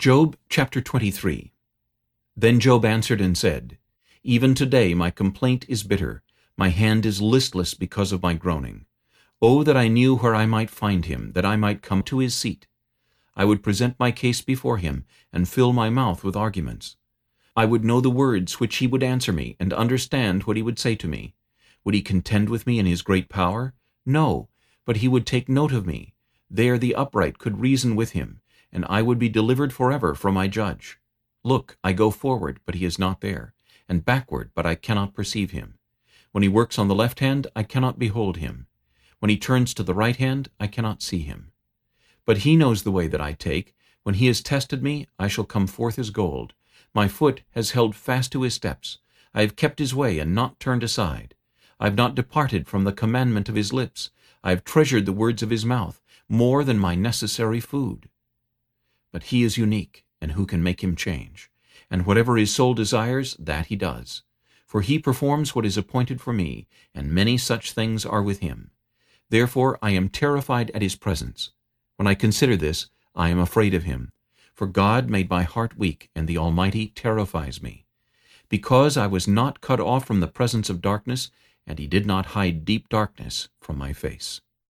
Job chapter 23 Then Job answered and said, Even today my complaint is bitter, my hand is listless because of my groaning. Oh, that I knew where I might find him, that I might come to his seat. I would present my case before him, and fill my mouth with arguments. I would know the words which he would answer me, and understand what he would say to me. Would he contend with me in his great power? No, but he would take note of me. There the upright could reason with him, and I would be delivered forever from my judge. Look, I go forward, but he is not there, and backward, but I cannot perceive him. When he works on the left hand, I cannot behold him. When he turns to the right hand, I cannot see him. But he knows the way that I take. When he has tested me, I shall come forth as gold. My foot has held fast to his steps. I have kept his way and not turned aside. I have not departed from the commandment of his lips. I have treasured the words of his mouth, more than my necessary food. But he is unique, and who can make him change? And whatever his soul desires, that he does. For he performs what is appointed for me, and many such things are with him. Therefore I am terrified at his presence. When I consider this, I am afraid of him. For God made my heart weak, and the Almighty terrifies me. Because I was not cut off from the presence of darkness, and he did not hide deep darkness from my face.